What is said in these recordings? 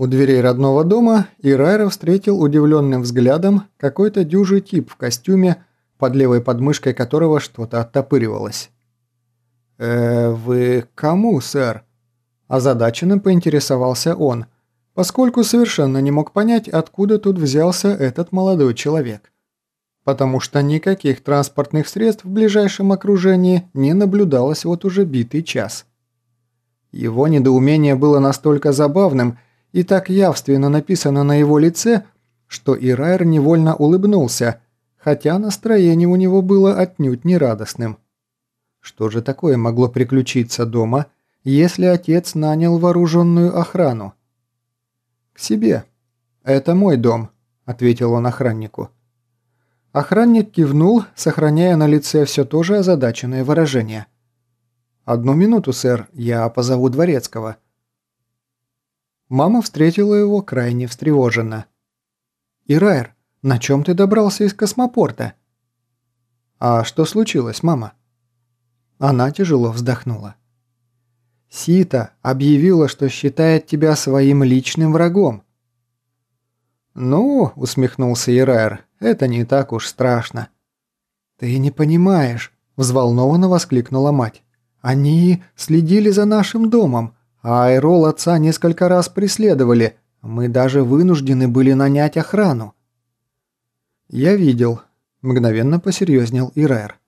У дверей родного дома Ирайра встретил удивленным взглядом какой-то дюжий тип в костюме, под левой подмышкой которого что-то оттопыривалось. «Э, вы кому, сэр?» Озадаченно поинтересовался он, поскольку совершенно не мог понять, откуда тут взялся этот молодой человек. Потому что никаких транспортных средств в ближайшем окружении не наблюдалось вот уже битый час. Его недоумение было настолько забавным и так явственно написано на его лице, что Ирайр невольно улыбнулся, хотя настроение у него было отнюдь не радостным. Что же такое могло приключиться дома, если отец нанял вооруженную охрану? «К себе. Это мой дом», — ответил он охраннику. Охранник кивнул, сохраняя на лице все то же озадаченное выражение. «Одну минуту, сэр, я позову дворецкого». Мама встретила его крайне встревоженно. «Ирайр, на чем ты добрался из космопорта?» «А что случилось, мама?» Она тяжело вздохнула. «Сита объявила, что считает тебя своим личным врагом». «Ну», — усмехнулся Ирайр, — «это не так уж страшно». «Ты не понимаешь», — взволнованно воскликнула мать. «Они следили за нашим домом, а Айрол отца несколько раз преследовали. Мы даже вынуждены были нанять охрану». «Я видел», — мгновенно посерьезнел Ирайр.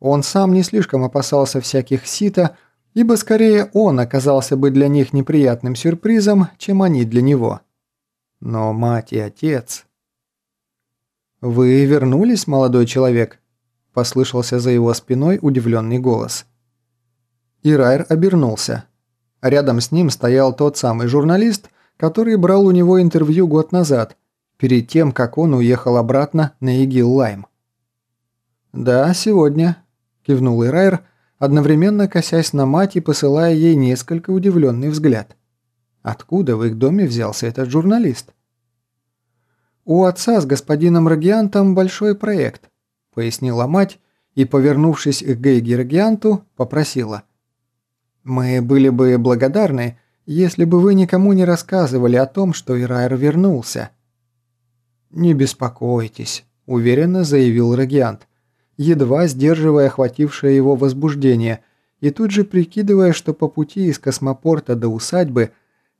Он сам не слишком опасался всяких сита, ибо скорее он оказался бы для них неприятным сюрпризом, чем они для него. Но мать и отец... «Вы вернулись, молодой человек?» – послышался за его спиной удивленный голос. Ирайр обернулся. Рядом с ним стоял тот самый журналист, который брал у него интервью год назад, перед тем, как он уехал обратно на Игил-Лайм. «Да, сегодня», – кивнул Ирайр, одновременно косясь на мать и посылая ей несколько удивленный взгляд. Откуда в их доме взялся этот журналист? «У отца с господином Рагиантом большой проект», – пояснила мать и, повернувшись к Гейге Рагианту, попросила. «Мы были бы благодарны, если бы вы никому не рассказывали о том, что Ирайр вернулся». «Не беспокойтесь», – уверенно заявил Рагиант едва сдерживая охватившее его возбуждение, и тут же прикидывая, что по пути из космопорта до усадьбы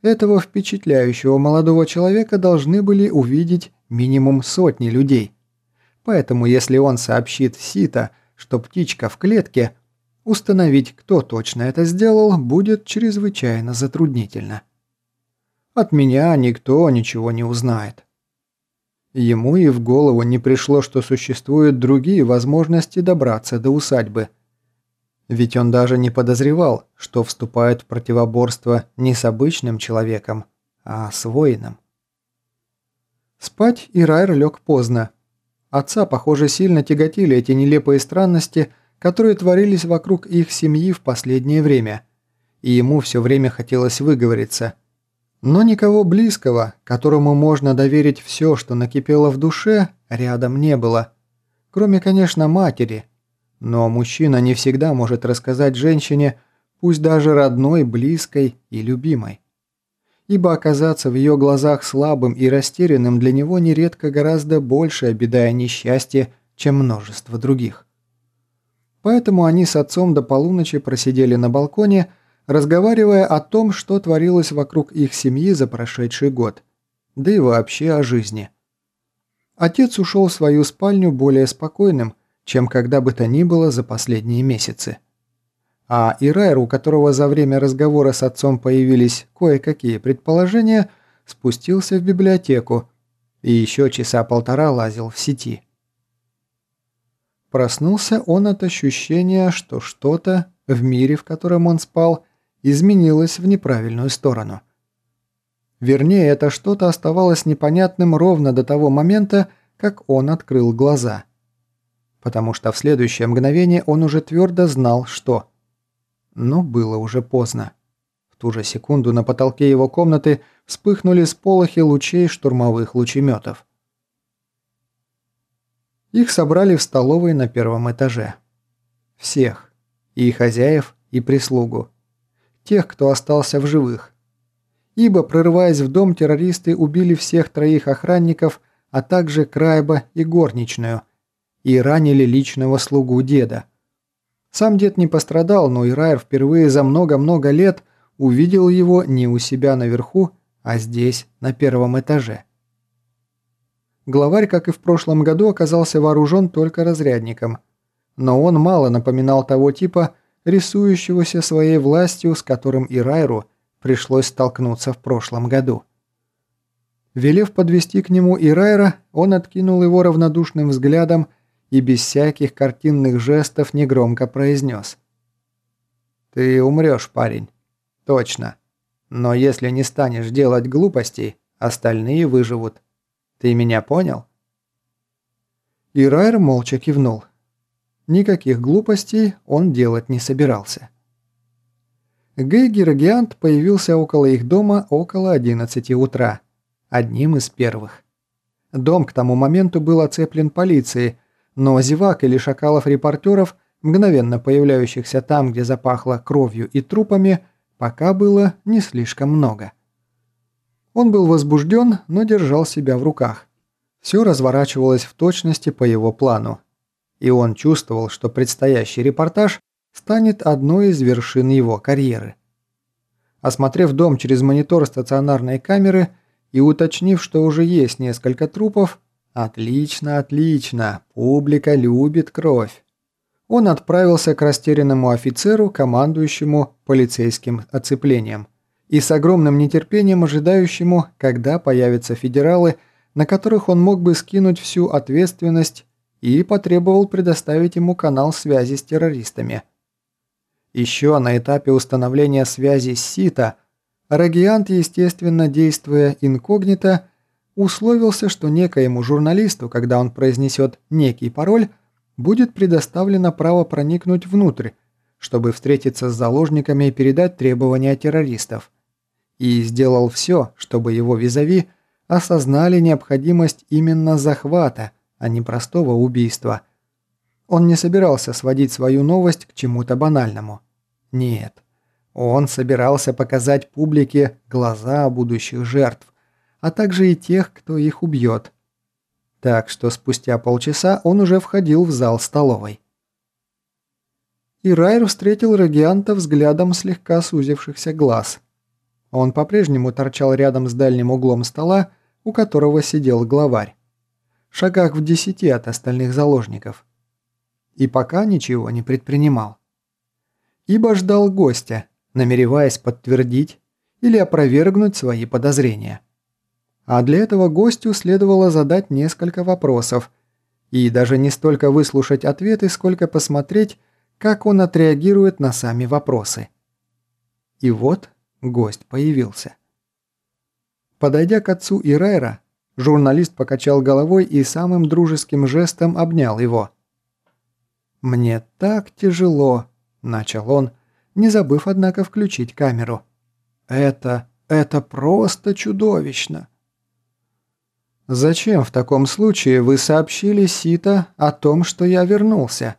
этого впечатляющего молодого человека должны были увидеть минимум сотни людей. Поэтому если он сообщит Сита, что птичка в клетке, установить, кто точно это сделал, будет чрезвычайно затруднительно. От меня никто ничего не узнает. Ему и в голову не пришло, что существуют другие возможности добраться до усадьбы. Ведь он даже не подозревал, что вступает в противоборство не с обычным человеком, а с воином. Спать Ирайр лег поздно. Отца, похоже, сильно тяготили эти нелепые странности, которые творились вокруг их семьи в последнее время. И ему все время хотелось выговориться – но никого близкого, которому можно доверить все, что накипело в душе, рядом не было. Кроме, конечно, матери. Но мужчина не всегда может рассказать женщине, пусть даже родной, близкой и любимой. Ибо оказаться в ее глазах слабым и растерянным для него нередко гораздо большая беда и несчастье, чем множество других. Поэтому они с отцом до полуночи просидели на балконе, разговаривая о том, что творилось вокруг их семьи за прошедший год, да и вообще о жизни. Отец ушел в свою спальню более спокойным, чем когда бы то ни было за последние месяцы. А Ирайр, у которого за время разговора с отцом появились кое-какие предположения, спустился в библиотеку и еще часа полтора лазил в сети. Проснулся он от ощущения, что что-то в мире, в котором он спал, изменилось в неправильную сторону. Вернее, это что-то оставалось непонятным ровно до того момента, как он открыл глаза. Потому что в следующее мгновение он уже твердо знал, что. Но было уже поздно. В ту же секунду на потолке его комнаты вспыхнули сполохи лучей штурмовых лучеметов. Их собрали в столовой на первом этаже. Всех. И хозяев, и прислугу тех, кто остался в живых. ибо, прорываясь в дом, террористы убили всех троих охранников, а также Крайба и горничную, и ранили личного слугу деда. Сам дед не пострадал, но Ирайр впервые за много-много лет увидел его не у себя наверху, а здесь, на первом этаже. Главарь, как и в прошлом году, оказался вооружен только разрядником. Но он мало напоминал того типа, рисующегося своей властью, с которым Ирайру пришлось столкнуться в прошлом году. Велев подвести к нему Ирайра, он откинул его равнодушным взглядом и без всяких картинных жестов негромко произнес. «Ты умрешь, парень. Точно. Но если не станешь делать глупостей, остальные выживут. Ты меня понял?» Ирайр молча кивнул. Никаких глупостей он делать не собирался. Гейгер Гиант появился около их дома около 11 утра, одним из первых. Дом к тому моменту был оцеплен полицией, но зевак или шакалов-репортеров, мгновенно появляющихся там, где запахло кровью и трупами, пока было не слишком много. Он был возбужден, но держал себя в руках. Все разворачивалось в точности по его плану. И он чувствовал, что предстоящий репортаж станет одной из вершин его карьеры. Осмотрев дом через монитор стационарной камеры и уточнив, что уже есть несколько трупов, отлично, отлично, публика любит кровь. Он отправился к растерянному офицеру, командующему полицейским оцеплением, и с огромным нетерпением ожидающему, когда появятся федералы, на которых он мог бы скинуть всю ответственность и потребовал предоставить ему канал связи с террористами – еще на этапе установления связи с СИТа, Рагиант, естественно, действуя инкогнито, условился, что некоему журналисту, когда он произнесет некий пароль, будет предоставлено право проникнуть внутрь, чтобы встретиться с заложниками и передать требования террористов. И сделал все, чтобы его визави осознали необходимость именно захвата, а не простого убийства – он не собирался сводить свою новость к чему-то банальному. Нет. Он собирался показать публике глаза будущих жертв, а также и тех, кто их убьет. Так что спустя полчаса он уже входил в зал столовой. И Райер встретил Регианта взглядом слегка сузившихся глаз. Он по-прежнему торчал рядом с дальним углом стола, у которого сидел главарь. В шагах в десяти от остальных заложников и пока ничего не предпринимал. Ибо ждал гостя, намереваясь подтвердить или опровергнуть свои подозрения. А для этого гостю следовало задать несколько вопросов и даже не столько выслушать ответы, сколько посмотреть, как он отреагирует на сами вопросы. И вот гость появился. Подойдя к отцу Ирайра, журналист покачал головой и самым дружеским жестом обнял его – «Мне так тяжело», – начал он, не забыв, однако, включить камеру. «Это... это просто чудовищно». «Зачем в таком случае вы сообщили Сита о том, что я вернулся?»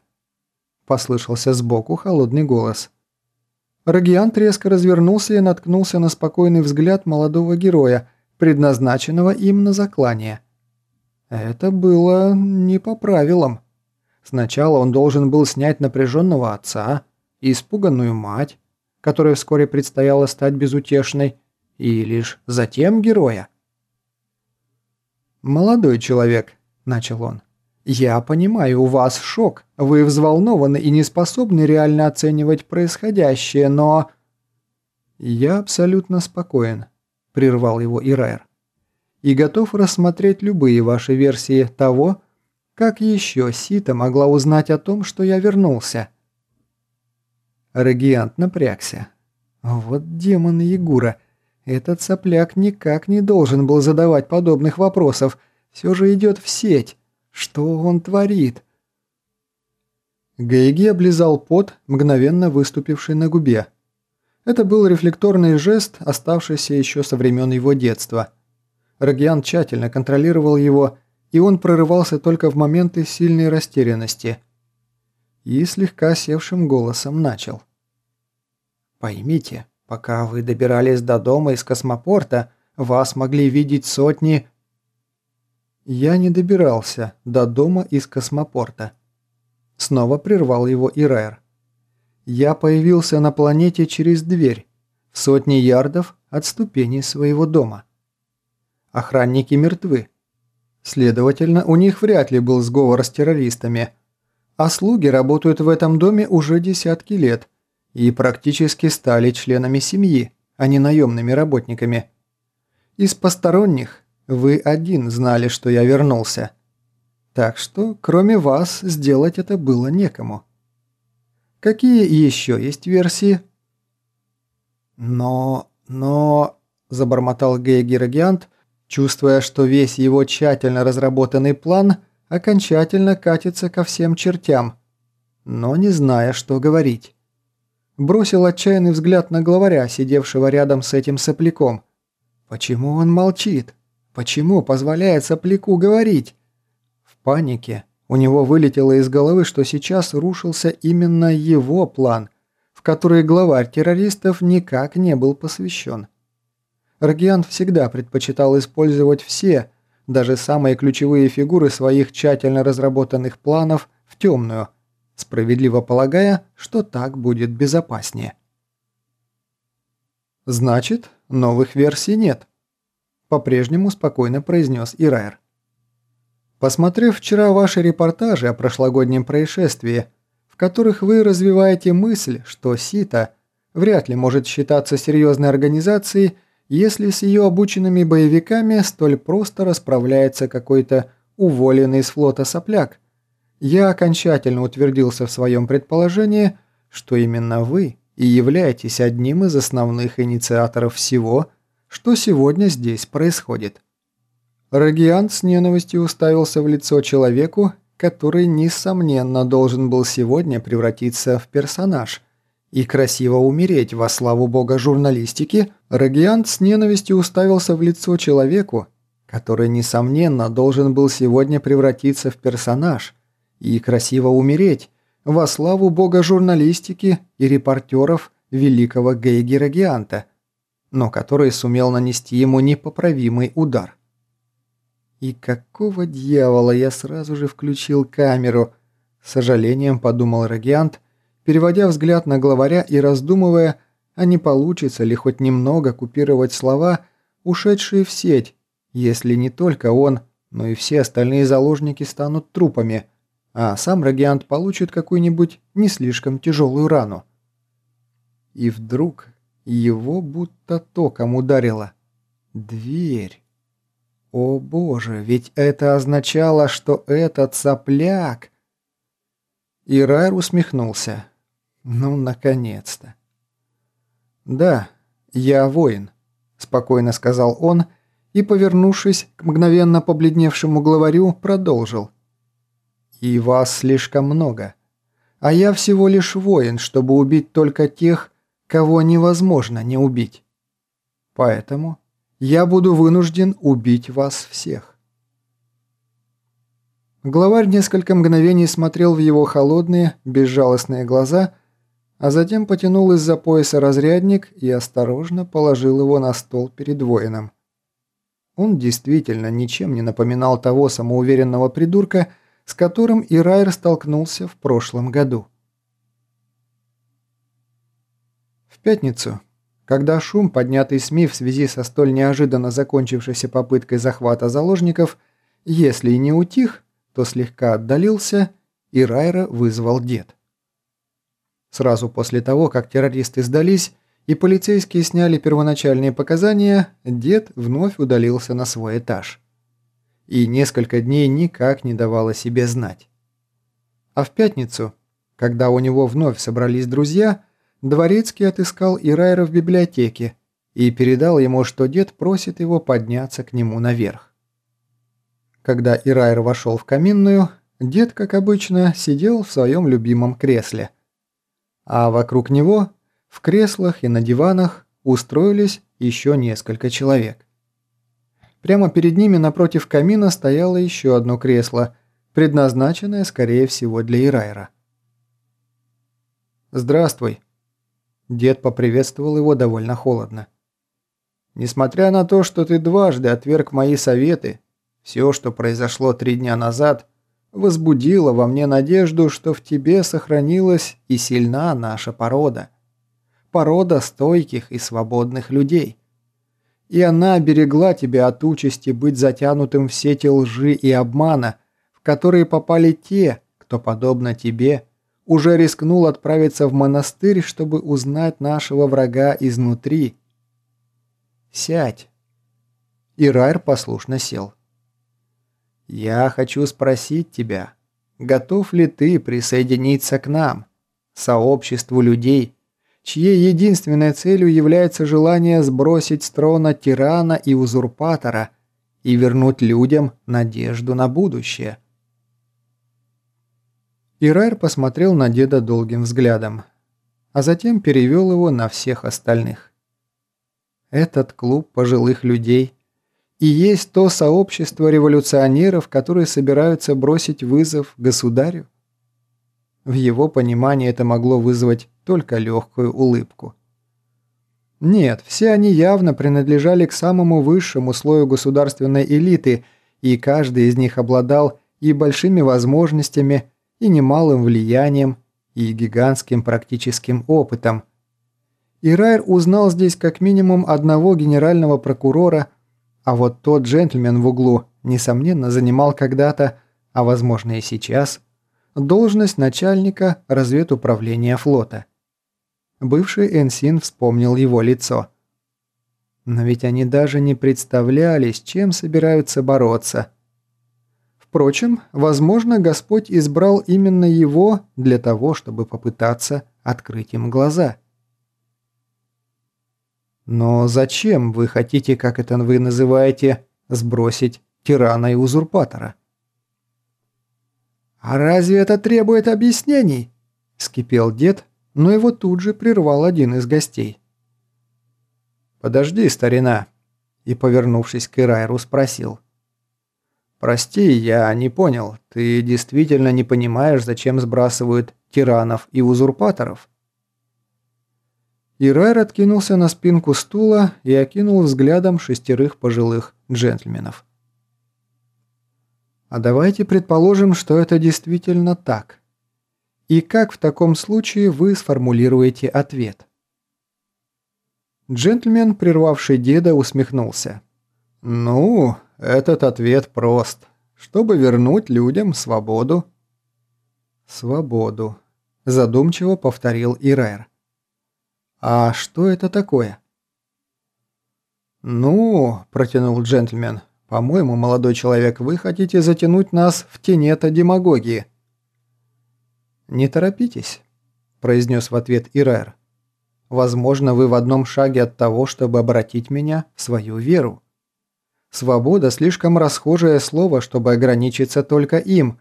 Послышался сбоку холодный голос. Рагиант резко развернулся и наткнулся на спокойный взгляд молодого героя, предназначенного им на заклание. Это было не по правилам. Сначала он должен был снять напряженного отца и испуганную мать, которой вскоре предстояло стать безутешной, и лишь затем героя. «Молодой человек», – начал он, – «я понимаю, у вас шок, вы взволнованы и не способны реально оценивать происходящее, но...» «Я абсолютно спокоен», – прервал его Ирайр, – «и готов рассмотреть любые ваши версии того, как еще Сита могла узнать о том, что я вернулся? Региант напрягся. Вот демон Егура. Этот сопляк никак не должен был задавать подобных вопросов. Все же идет в сеть. Что он творит? Гейги облизал пот, мгновенно выступивший на губе. Это был рефлекторный жест, оставшийся еще со времен его детства. Рагиан тщательно контролировал его и он прорывался только в моменты сильной растерянности. И слегка севшим голосом начал. «Поймите, Пока вы добирались до дома из космопорта, вас могли видеть сотни...» «Я не добирался до дома из космопорта». Снова прервал его Ирайр. «Я появился на планете через дверь, в сотни ярдов от ступеней своего дома. Охранники мертвы. Следовательно, у них вряд ли был сговор с террористами. А слуги работают в этом доме уже десятки лет и практически стали членами семьи, а не наемными работниками. Из посторонних вы один знали, что я вернулся. Так что, кроме вас, сделать это было некому. Какие еще есть версии? Но... но... Забормотал Гейгерагиант, чувствуя, что весь его тщательно разработанный план окончательно катится ко всем чертям, но не зная, что говорить. Бросил отчаянный взгляд на главаря, сидевшего рядом с этим сопляком. Почему он молчит? Почему позволяет сопляку говорить? В панике у него вылетело из головы, что сейчас рушился именно его план, в который главарь террористов никак не был посвящен. Рогиан всегда предпочитал использовать все, даже самые ключевые фигуры своих тщательно разработанных планов в темную, справедливо полагая, что так будет безопаснее. «Значит, новых версий нет», – по-прежнему спокойно произнес Ирайр. «Посмотрев вчера ваши репортажи о прошлогоднем происшествии, в которых вы развиваете мысль, что СИТА вряд ли может считаться серьезной организацией если с ее обученными боевиками столь просто расправляется какой-то уволенный из флота сопляк. Я окончательно утвердился в своем предположении, что именно вы и являетесь одним из основных инициаторов всего, что сегодня здесь происходит. Рагиант с ненавистью уставился в лицо человеку, который, несомненно, должен был сегодня превратиться в персонаж – и красиво умереть во славу бога журналистики, Рагиант с ненавистью уставился в лицо человеку, который, несомненно, должен был сегодня превратиться в персонаж и красиво умереть во славу бога журналистики и репортеров великого Гейги Рагианта, но который сумел нанести ему непоправимый удар. «И какого дьявола я сразу же включил камеру?» С сожалением подумал Рагиант, переводя взгляд на главаря и раздумывая, а не получится ли хоть немного купировать слова, ушедшие в сеть, если не только он, но и все остальные заложники станут трупами, а сам Рагиант получит какую-нибудь не слишком тяжелую рану. И вдруг его будто током ударило. Дверь. О боже, ведь это означало, что этот сопляк... И Райр усмехнулся. Ну, наконец-то. «Да, я воин», – спокойно сказал он и, повернувшись к мгновенно побледневшему главарю, продолжил. «И вас слишком много. А я всего лишь воин, чтобы убить только тех, кого невозможно не убить. Поэтому я буду вынужден убить вас всех». Главарь несколько мгновений смотрел в его холодные, безжалостные глаза – а затем потянул из-за пояса разрядник и осторожно положил его на стол перед воином. Он действительно ничем не напоминал того самоуверенного придурка, с которым Ирайр столкнулся в прошлом году. В пятницу, когда шум, поднятый СМИ в связи со столь неожиданно закончившейся попыткой захвата заложников, если и не утих, то слегка отдалился, Ирайра вызвал дед. Сразу после того, как террористы сдались и полицейские сняли первоначальные показания, дед вновь удалился на свой этаж. И несколько дней никак не давал о себе знать. А в пятницу, когда у него вновь собрались друзья, Дворецкий отыскал Ирайра в библиотеке и передал ему, что дед просит его подняться к нему наверх. Когда Ирайр вошел в каминную, дед, как обычно, сидел в своем любимом кресле – а вокруг него, в креслах и на диванах, устроились еще несколько человек. Прямо перед ними напротив камина стояло еще одно кресло, предназначенное, скорее всего, для Ирайра. «Здравствуй». Дед поприветствовал его довольно холодно. «Несмотря на то, что ты дважды отверг мои советы, все, что произошло три дня назад, возбудило во мне надежду, что в тебе сохранилась и сильна наша порода. Порода стойких и свободных людей. И она берегла тебя от участи быть затянутым в сети лжи и обмана, в которые попали те, кто, подобно тебе, уже рискнул отправиться в монастырь, чтобы узнать нашего врага изнутри. Сядь. И Райер послушно сел. Я хочу спросить тебя, готов ли ты присоединиться к нам, сообществу людей, чьей единственной целью является желание сбросить с трона тирана и узурпатора и вернуть людям надежду на будущее. Ирайр посмотрел на деда долгим взглядом, а затем перевел его на всех остальных. Этот клуб пожилых людей и есть то сообщество революционеров, которые собираются бросить вызов государю? В его понимании это могло вызвать только легкую улыбку. Нет, все они явно принадлежали к самому высшему слою государственной элиты, и каждый из них обладал и большими возможностями, и немалым влиянием, и гигантским практическим опытом. И Райер узнал здесь как минимум одного генерального прокурора – а вот тот джентльмен в углу, несомненно, занимал когда-то, а возможно и сейчас, должность начальника разведуправления флота. Бывший Энсин вспомнил его лицо. Но ведь они даже не представляли, с чем собираются бороться. Впрочем, возможно, Господь избрал именно его для того, чтобы попытаться открыть им глаза. Но зачем вы хотите, как это вы называете, сбросить тирана и узурпатора? «А разве это требует объяснений?» – скипел дед, но его тут же прервал один из гостей. «Подожди, старина», – и, повернувшись к Ирайру, спросил. «Прости, я не понял, ты действительно не понимаешь, зачем сбрасывают тиранов и узурпаторов?» И Райер откинулся на спинку стула и окинул взглядом шестерых пожилых джентльменов. А давайте предположим, что это действительно так. И как в таком случае вы сформулируете ответ? Джентльмен, прервавший деда, усмехнулся. «Ну, этот ответ прост. Чтобы вернуть людям свободу». «Свободу», – задумчиво повторил Ирайр. «А что это такое?» «Ну», – протянул джентльмен, – «по-моему, молодой человек, вы хотите затянуть нас в тенета демагогии». «Не торопитесь», – произнес в ответ Ирэр. «Возможно, вы в одном шаге от того, чтобы обратить меня в свою веру. Свобода – слишком расхожее слово, чтобы ограничиться только им.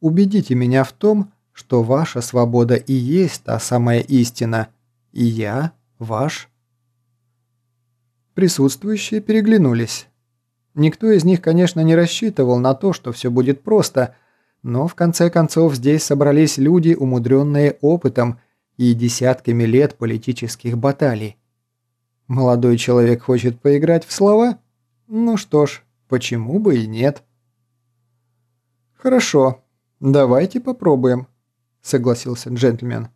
Убедите меня в том, что ваша свобода и есть та самая истина – и я ваш». Присутствующие переглянулись. Никто из них, конечно, не рассчитывал на то, что все будет просто, но в конце концов здесь собрались люди, умудренные опытом и десятками лет политических баталий. Молодой человек хочет поиграть в слова? Ну что ж, почему бы и нет? «Хорошо, давайте попробуем», — согласился джентльмен.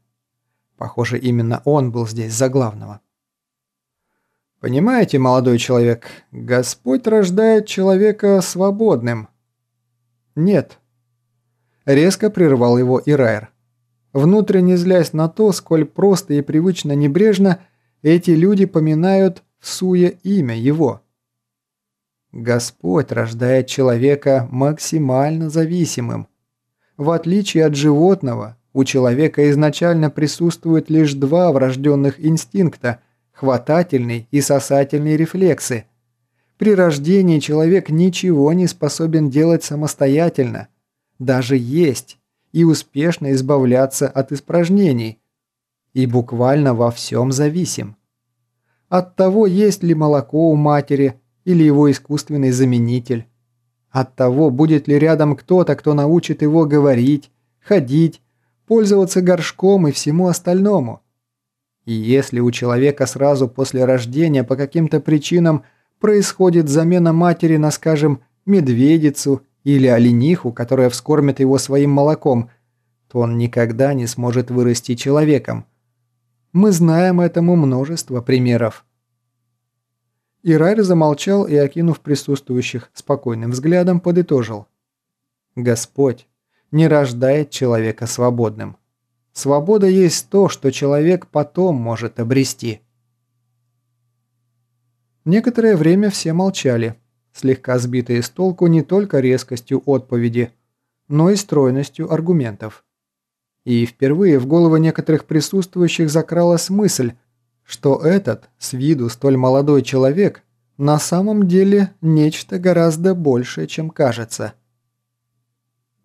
Похоже, именно он был здесь за главного. Понимаете, молодой человек, Господь рождает человека свободным. Нет. Резко прервал его Ирайр. Внутренне злясь на то, сколь просто и привычно небрежно эти люди поминают в суе имя его. Господь рождает человека максимально зависимым. В отличие от животного, у человека изначально присутствуют лишь два врожденных инстинкта – хватательный и сосательный рефлексы. При рождении человек ничего не способен делать самостоятельно, даже есть и успешно избавляться от испражнений, и буквально во всем зависим. От того, есть ли молоко у матери или его искусственный заменитель. От того, будет ли рядом кто-то, кто научит его говорить, ходить, пользоваться горшком и всему остальному. И если у человека сразу после рождения по каким-то причинам происходит замена матери на, скажем, медведицу или олениху, которая вскормит его своим молоком, то он никогда не сможет вырасти человеком. Мы знаем этому множество примеров. Ирайр замолчал и, окинув присутствующих спокойным взглядом, подытожил. «Господь не рождает человека свободным. Свобода есть то, что человек потом может обрести». Некоторое время все молчали, слегка сбитые с толку не только резкостью отповеди, но и стройностью аргументов. И впервые в головы некоторых присутствующих закралась мысль, что этот, с виду столь молодой человек, на самом деле нечто гораздо большее, чем кажется.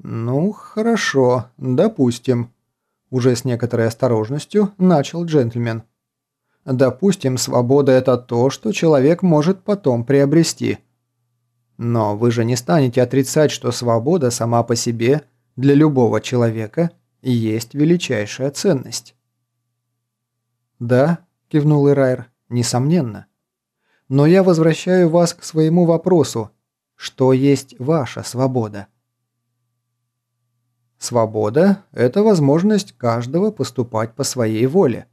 «Ну, хорошо, допустим», – уже с некоторой осторожностью начал джентльмен. «Допустим, свобода – это то, что человек может потом приобрести. Но вы же не станете отрицать, что свобода сама по себе для любого человека есть величайшая ценность». «Да», – кивнул Ирайр, – «несомненно. Но я возвращаю вас к своему вопросу. Что есть ваша свобода?» Свобода – это возможность каждого поступать по своей воле.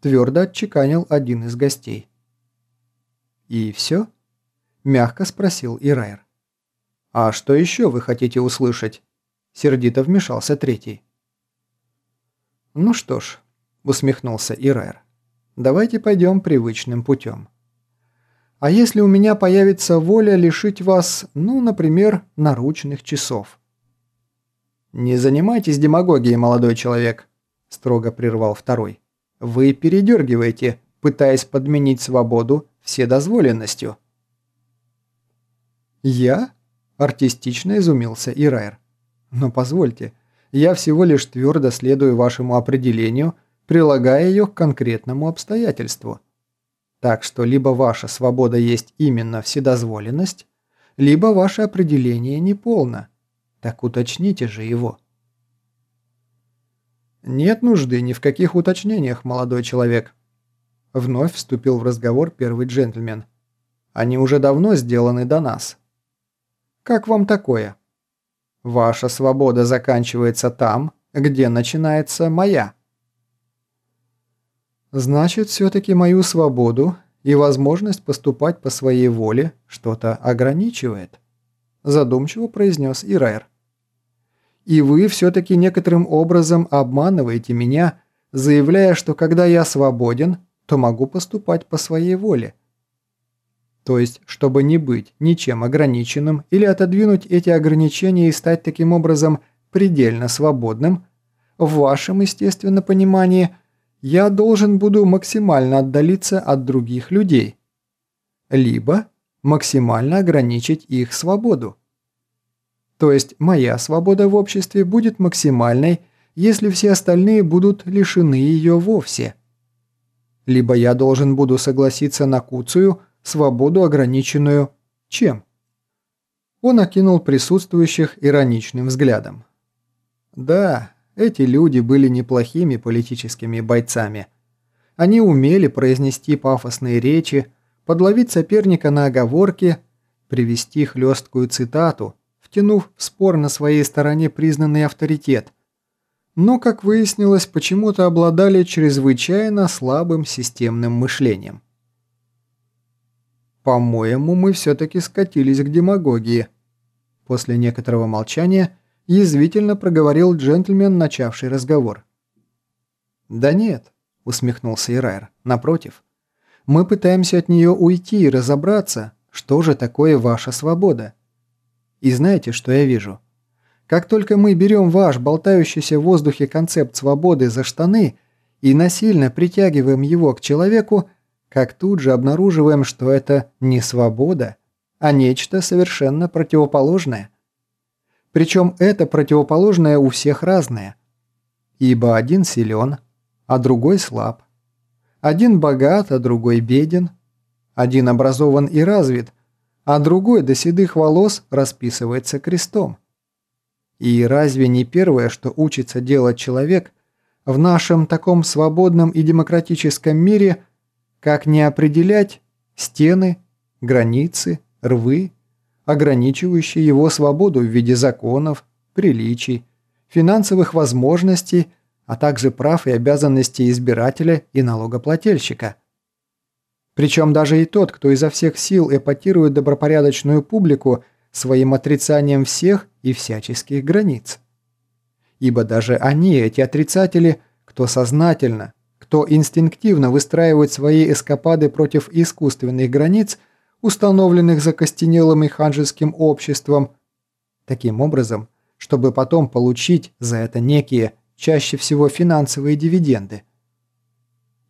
Твердо отчеканил один из гостей. «И все?» – мягко спросил Ирайр. «А что еще вы хотите услышать?» – сердито вмешался третий. «Ну что ж», – усмехнулся Ирайр, – «давайте пойдем привычным путем. А если у меня появится воля лишить вас, ну, например, наручных часов?» «Не занимайтесь демагогией, молодой человек», – строго прервал второй. «Вы передергиваете, пытаясь подменить свободу вседозволенностью». «Я?» – артистично изумился Ирайр. «Но позвольте, я всего лишь твердо следую вашему определению, прилагая ее к конкретному обстоятельству. Так что либо ваша свобода есть именно вседозволенность, либо ваше определение неполно». Так уточните же его. Нет нужды ни в каких уточнениях, молодой человек. Вновь вступил в разговор первый джентльмен. Они уже давно сделаны до нас. Как вам такое? Ваша свобода заканчивается там, где начинается моя. Значит, все-таки мою свободу и возможность поступать по своей воле что-то ограничивает, задумчиво произнес Ирайр. И вы все-таки некоторым образом обманываете меня, заявляя, что когда я свободен, то могу поступать по своей воле. То есть, чтобы не быть ничем ограниченным или отодвинуть эти ограничения и стать таким образом предельно свободным, в вашем, естественно, понимании, я должен буду максимально отдалиться от других людей. Либо максимально ограничить их свободу. То есть моя свобода в обществе будет максимальной, если все остальные будут лишены ее вовсе. Либо я должен буду согласиться на куцую, свободу ограниченную чем? Он окинул присутствующих ироничным взглядом. Да, эти люди были неплохими политическими бойцами. Они умели произнести пафосные речи, подловить соперника на оговорке, привести хлесткую цитату – втянув в спор на своей стороне признанный авторитет. Но, как выяснилось, почему-то обладали чрезвычайно слабым системным мышлением. «По-моему, мы все-таки скатились к демагогии», после некоторого молчания язвительно проговорил джентльмен, начавший разговор. «Да нет», – усмехнулся Ирайр, – «напротив. Мы пытаемся от нее уйти и разобраться, что же такое ваша свобода. И знаете, что я вижу? Как только мы берем ваш болтающийся в воздухе концепт свободы за штаны и насильно притягиваем его к человеку, как тут же обнаруживаем, что это не свобода, а нечто совершенно противоположное. Причем это противоположное у всех разное. Ибо один силен, а другой слаб. Один богат, а другой беден. Один образован и развит, а другой до седых волос расписывается крестом. И разве не первое, что учится делать человек, в нашем таком свободном и демократическом мире, как не определять стены, границы, рвы, ограничивающие его свободу в виде законов, приличий, финансовых возможностей, а также прав и обязанностей избирателя и налогоплательщика. Причем даже и тот, кто изо всех сил эпатирует добропорядочную публику своим отрицанием всех и всяческих границ. Ибо даже они, эти отрицатели, кто сознательно, кто инстинктивно выстраивает свои эскапады против искусственных границ, установленных закостенелым и ханжеским обществом, таким образом, чтобы потом получить за это некие, чаще всего финансовые дивиденды.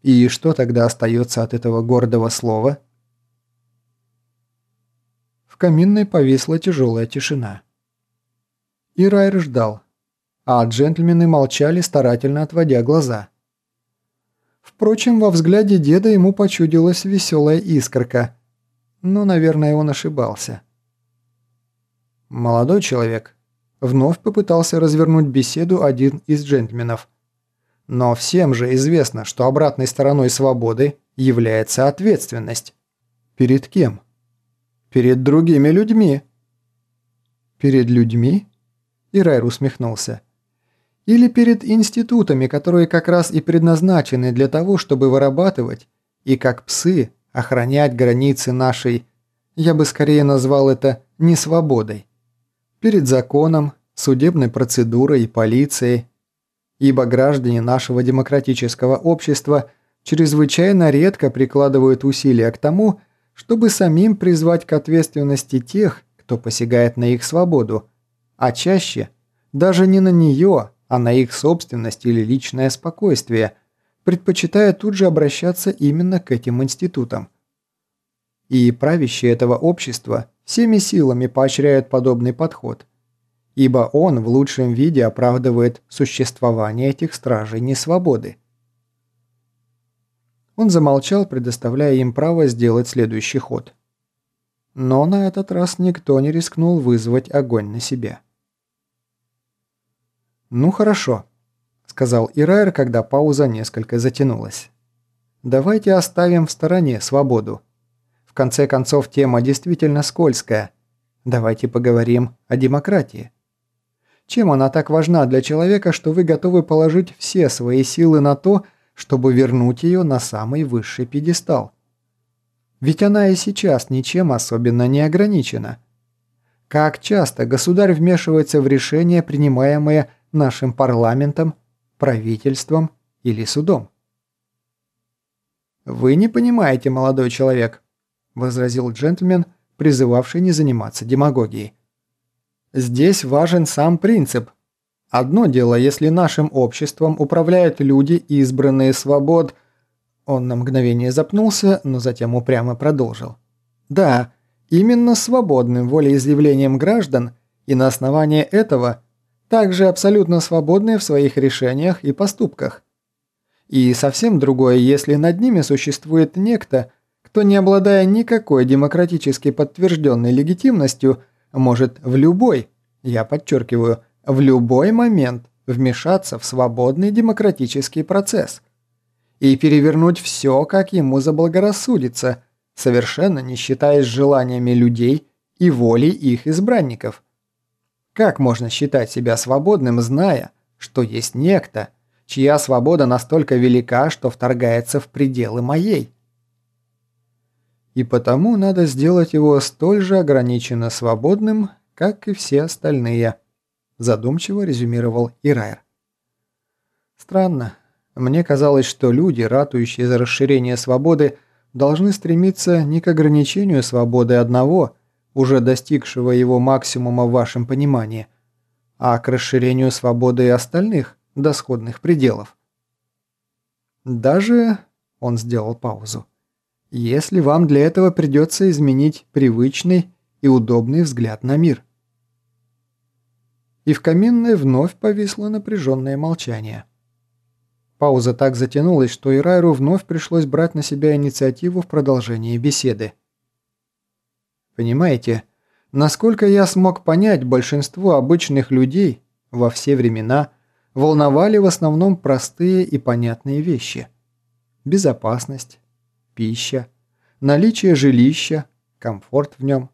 И что тогда остается от этого гордого слова? В каминной повисла тяжелая тишина. И Райер ждал, а джентльмены молчали, старательно отводя глаза. Впрочем, во взгляде деда ему почудилась веселая искорка, но, наверное, он ошибался. Молодой человек вновь попытался развернуть беседу один из джентльменов. Но всем же известно, что обратной стороной свободы является ответственность. Перед кем? Перед другими людьми. Перед людьми? Ирайр усмехнулся. Или перед институтами, которые как раз и предназначены для того, чтобы вырабатывать и как псы охранять границы нашей, я бы скорее назвал это несвободой. Перед законом, судебной процедурой и полицией, ибо граждане нашего демократического общества чрезвычайно редко прикладывают усилия к тому, чтобы самим призвать к ответственности тех, кто посягает на их свободу, а чаще даже не на нее, а на их собственность или личное спокойствие, предпочитая тут же обращаться именно к этим институтам. И правящие этого общества всеми силами поощряют подобный подход, ибо он в лучшем виде оправдывает существование этих стражей несвободы. Он замолчал, предоставляя им право сделать следующий ход. Но на этот раз никто не рискнул вызвать огонь на себя. «Ну хорошо», — сказал Ирайр, когда пауза несколько затянулась. «Давайте оставим в стороне свободу. В конце концов, тема действительно скользкая. Давайте поговорим о демократии. Чем она так важна для человека, что вы готовы положить все свои силы на то, чтобы вернуть ее на самый высший пьедестал? Ведь она и сейчас ничем особенно не ограничена. Как часто государь вмешивается в решения, принимаемые нашим парламентом, правительством или судом? Вы не понимаете, молодой человек, – возразил джентльмен, призывавший не заниматься демагогией. «Здесь важен сам принцип. Одно дело, если нашим обществом управляют люди, избранные свобод...» Он на мгновение запнулся, но затем упрямо продолжил. «Да, именно свободным волеизъявлением граждан, и на основании этого также абсолютно свободные в своих решениях и поступках. И совсем другое, если над ними существует некто, кто, не обладая никакой демократически подтвержденной легитимностью, может в любой, я подчеркиваю, в любой момент вмешаться в свободный демократический процесс и перевернуть все, как ему заблагорассудится, совершенно не считаясь желаниями людей и волей их избранников. Как можно считать себя свободным, зная, что есть некто, чья свобода настолько велика, что вторгается в пределы моей? и потому надо сделать его столь же ограниченно свободным, как и все остальные», задумчиво резюмировал Ирайр. «Странно. Мне казалось, что люди, ратующие за расширение свободы, должны стремиться не к ограничению свободы одного, уже достигшего его максимума в вашем понимании, а к расширению свободы остальных до сходных пределов. Даже...» – он сделал паузу если вам для этого придется изменить привычный и удобный взгляд на мир. И в каминной вновь повисло напряженное молчание. Пауза так затянулась, что Ирайру вновь пришлось брать на себя инициативу в продолжении беседы. Понимаете, насколько я смог понять, большинство обычных людей во все времена волновали в основном простые и понятные вещи. Безопасность, пища, наличие жилища, комфорт в нем,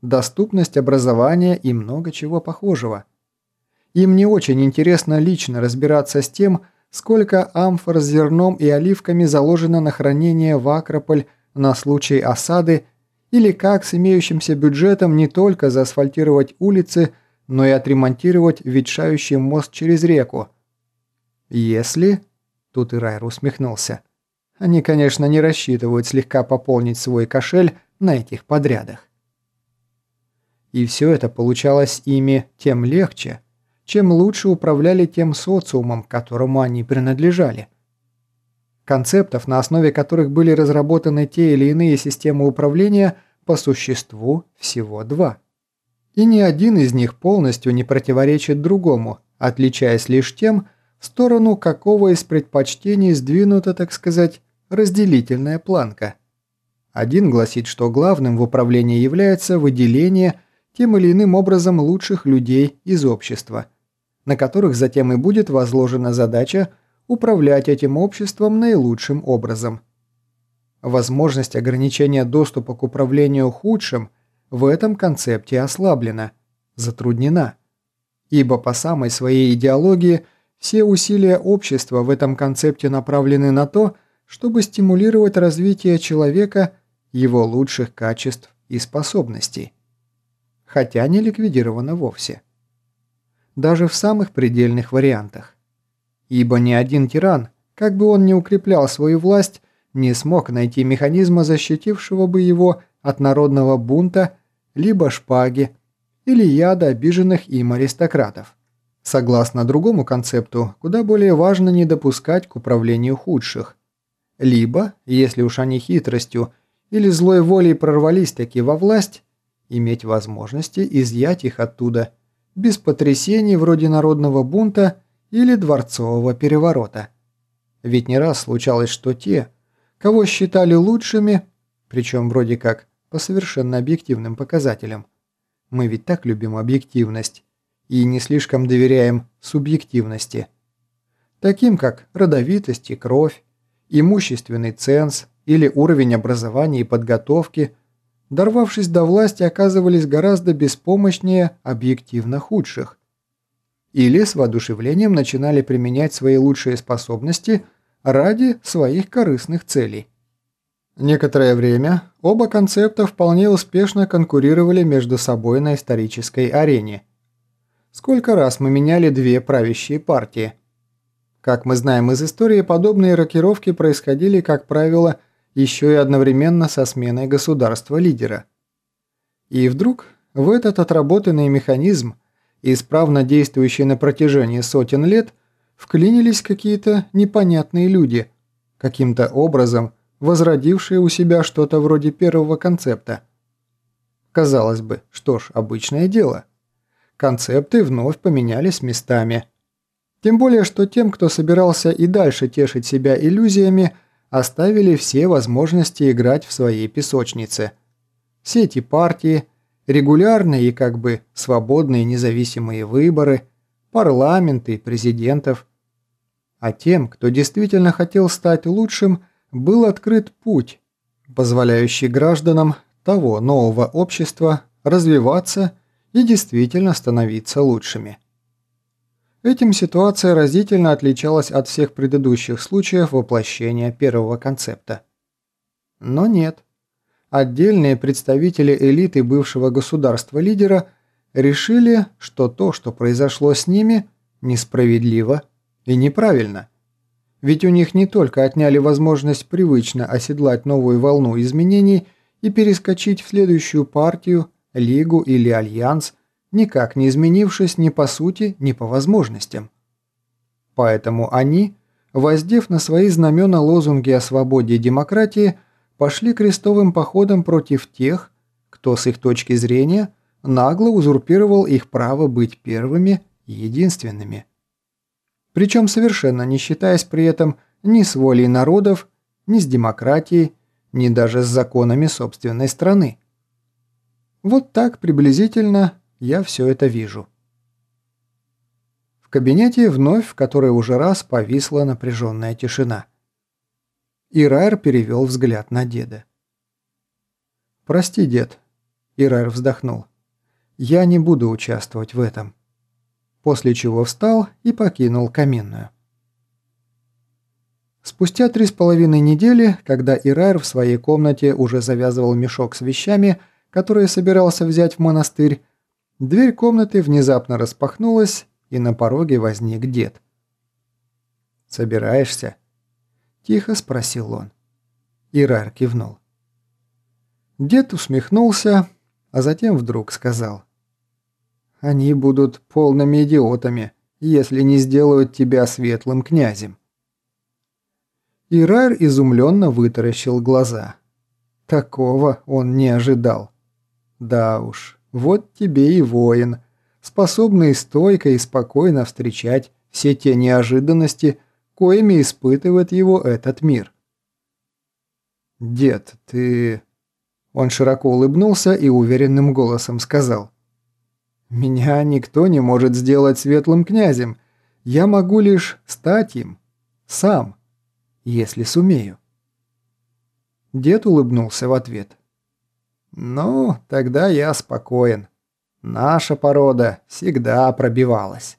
доступность образования и много чего похожего. Им не очень интересно лично разбираться с тем, сколько амфор с зерном и оливками заложено на хранение в Акрополь на случай осады или как с имеющимся бюджетом не только заасфальтировать улицы, но и отремонтировать ветшающий мост через реку. Если... Тут и Райер усмехнулся. Они, конечно, не рассчитывают слегка пополнить свой кошель на этих подрядах. И все это получалось ими тем легче, чем лучше управляли тем социумом, которому они принадлежали. Концептов, на основе которых были разработаны те или иные системы управления, по существу всего два – и ни один из них полностью не противоречит другому, отличаясь лишь тем, в сторону какого из предпочтений сдвинута, так сказать, разделительная планка. Один гласит, что главным в управлении является выделение тем или иным образом лучших людей из общества, на которых затем и будет возложена задача управлять этим обществом наилучшим образом. Возможность ограничения доступа к управлению худшим – в этом концепте ослаблена, затруднена. Ибо по самой своей идеологии все усилия общества в этом концепте направлены на то, чтобы стимулировать развитие человека, его лучших качеств и способностей. Хотя не ликвидировано вовсе. Даже в самых предельных вариантах. Ибо ни один тиран, как бы он ни укреплял свою власть, не смог найти механизма, защитившего бы его от народного бунта либо шпаги, или яда обиженных им аристократов. Согласно другому концепту, куда более важно не допускать к управлению худших. Либо, если уж они хитростью или злой волей прорвались таки во власть, иметь возможности изъять их оттуда, без потрясений вроде народного бунта или дворцового переворота. Ведь не раз случалось, что те, кого считали лучшими, причем вроде как по совершенно объективным показателям. Мы ведь так любим объективность и не слишком доверяем субъективности. Таким как родовитость и кровь, имущественный ценз или уровень образования и подготовки, дорвавшись до власти, оказывались гораздо беспомощнее объективно худших. Или с воодушевлением начинали применять свои лучшие способности ради своих корыстных целей. Некоторое время оба концепта вполне успешно конкурировали между собой на исторической арене. Сколько раз мы меняли две правящие партии? Как мы знаем из истории, подобные рокировки происходили, как правило, еще и одновременно со сменой государства-лидера. И вдруг в этот отработанный механизм, исправно действующий на протяжении сотен лет, вклинились какие-то непонятные люди, каким-то образом – возродившие у себя что-то вроде первого концепта. Казалось бы, что ж, обычное дело. Концепты вновь поменялись местами. Тем более, что тем, кто собирался и дальше тешить себя иллюзиями, оставили все возможности играть в своей песочнице. Все эти партии, регулярные и как бы свободные независимые выборы, парламенты, президентов. А тем, кто действительно хотел стать лучшим – был открыт путь, позволяющий гражданам того нового общества развиваться и действительно становиться лучшими. Этим ситуация разительно отличалась от всех предыдущих случаев воплощения первого концепта. Но нет. Отдельные представители элиты бывшего государства-лидера решили, что то, что произошло с ними, несправедливо и неправильно. Ведь у них не только отняли возможность привычно оседлать новую волну изменений и перескочить в следующую партию, лигу или альянс, никак не изменившись ни по сути, ни по возможностям. Поэтому они, воздев на свои знамена лозунги о свободе и демократии, пошли крестовым походом против тех, кто с их точки зрения нагло узурпировал их право быть первыми и единственными причем совершенно не считаясь при этом ни с волей народов, ни с демократией, ни даже с законами собственной страны. Вот так приблизительно я все это вижу. В кабинете вновь в который уже раз повисла напряженная тишина. Ирайр перевел взгляд на деда. «Прости, дед», – Ирайр вздохнул. «Я не буду участвовать в этом». После чего встал и покинул каминную. Спустя три с половиной недели, когда Ирайр в своей комнате уже завязывал мешок с вещами, которые собирался взять в монастырь, дверь комнаты внезапно распахнулась, и на пороге возник дед. «Собираешься?» – тихо спросил он. Ирайр кивнул. Дед усмехнулся, а затем вдруг сказал. «Они будут полными идиотами, если не сделают тебя светлым князем». Ирайр изумленно вытаращил глаза. Такого он не ожидал. Да уж, вот тебе и воин, способный стойко и спокойно встречать все те неожиданности, коими испытывает его этот мир. «Дед, ты...» Он широко улыбнулся и уверенным голосом сказал. «Меня никто не может сделать светлым князем. Я могу лишь стать им. Сам» если сумею». Дед улыбнулся в ответ. «Ну, тогда я спокоен. Наша порода всегда пробивалась».